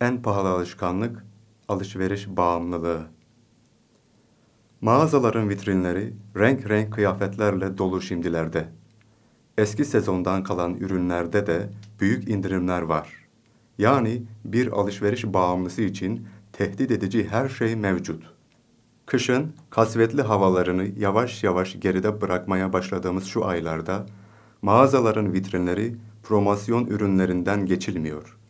En pahalı alışkanlık alışveriş bağımlılığı. Mağazaların vitrinleri renk renk kıyafetlerle dolu şimdilerde. Eski sezondan kalan ürünlerde de büyük indirimler var. Yani bir alışveriş bağımlısı için tehdit edici her şey mevcut. Kışın kasvetli havalarını yavaş yavaş geride bırakmaya başladığımız şu aylarda mağazaların vitrinleri promosyon ürünlerinden geçilmiyor.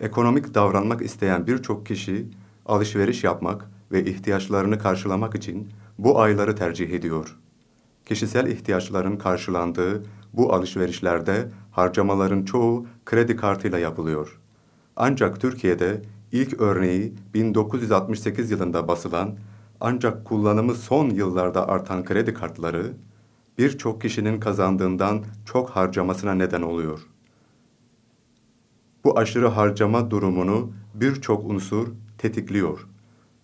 Ekonomik davranmak isteyen birçok kişi alışveriş yapmak ve ihtiyaçlarını karşılamak için bu ayları tercih ediyor. Kişisel ihtiyaçların karşılandığı bu alışverişlerde harcamaların çoğu kredi kartıyla yapılıyor. Ancak Türkiye'de ilk örneği 1968 yılında basılan ancak kullanımı son yıllarda artan kredi kartları birçok kişinin kazandığından çok harcamasına neden oluyor. Bu aşırı harcama durumunu birçok unsur tetikliyor.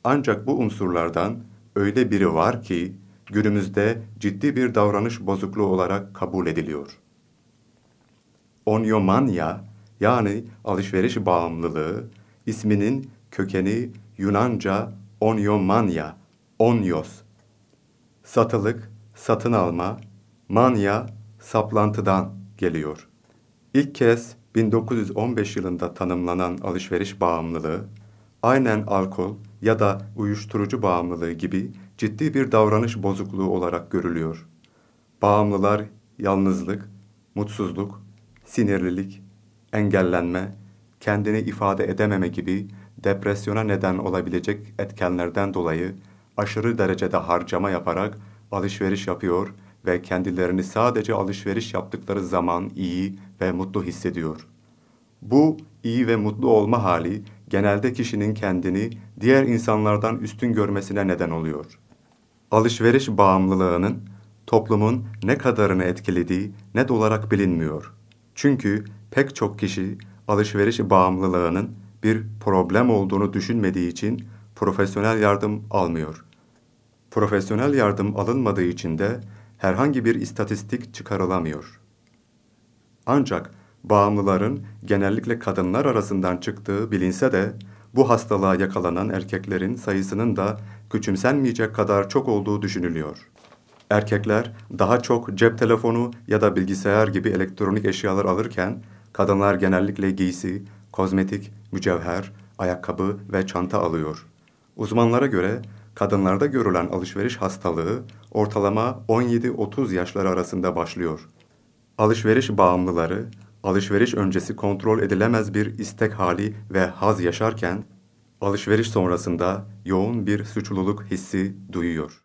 Ancak bu unsurlardan öyle biri var ki günümüzde ciddi bir davranış bozukluğu olarak kabul ediliyor. Onyomanya yani alışveriş bağımlılığı isminin kökeni Yunanca onyomanya, onyos. Satılık, satın alma, manya, saplantıdan geliyor. İlk kez 1915 yılında tanımlanan alışveriş bağımlılığı, aynen alkol ya da uyuşturucu bağımlılığı gibi ciddi bir davranış bozukluğu olarak görülüyor. Bağımlılar yalnızlık, mutsuzluk, sinirlilik, engellenme, kendini ifade edememe gibi depresyona neden olabilecek etkenlerden dolayı aşırı derecede harcama yaparak alışveriş yapıyor ve kendilerini sadece alışveriş yaptıkları zaman iyi ve mutlu hissediyor. Bu iyi ve mutlu olma hali genelde kişinin kendini diğer insanlardan üstün görmesine neden oluyor. Alışveriş bağımlılığının toplumun ne kadarını etkilediği net olarak bilinmiyor. Çünkü pek çok kişi alışveriş bağımlılığının bir problem olduğunu düşünmediği için profesyonel yardım almıyor. Profesyonel yardım alınmadığı için de herhangi bir istatistik çıkarılamıyor. Ancak bağımlıların genellikle kadınlar arasından çıktığı bilinse de bu hastalığa yakalanan erkeklerin sayısının da küçümsenmeyecek kadar çok olduğu düşünülüyor. Erkekler daha çok cep telefonu ya da bilgisayar gibi elektronik eşyalar alırken kadınlar genellikle giysi, kozmetik, mücevher, ayakkabı ve çanta alıyor. Uzmanlara göre kadınlarda görülen alışveriş hastalığı ortalama 17-30 yaşları arasında başlıyor. Alışveriş bağımlıları alışveriş öncesi kontrol edilemez bir istek hali ve haz yaşarken alışveriş sonrasında yoğun bir suçluluk hissi duyuyor.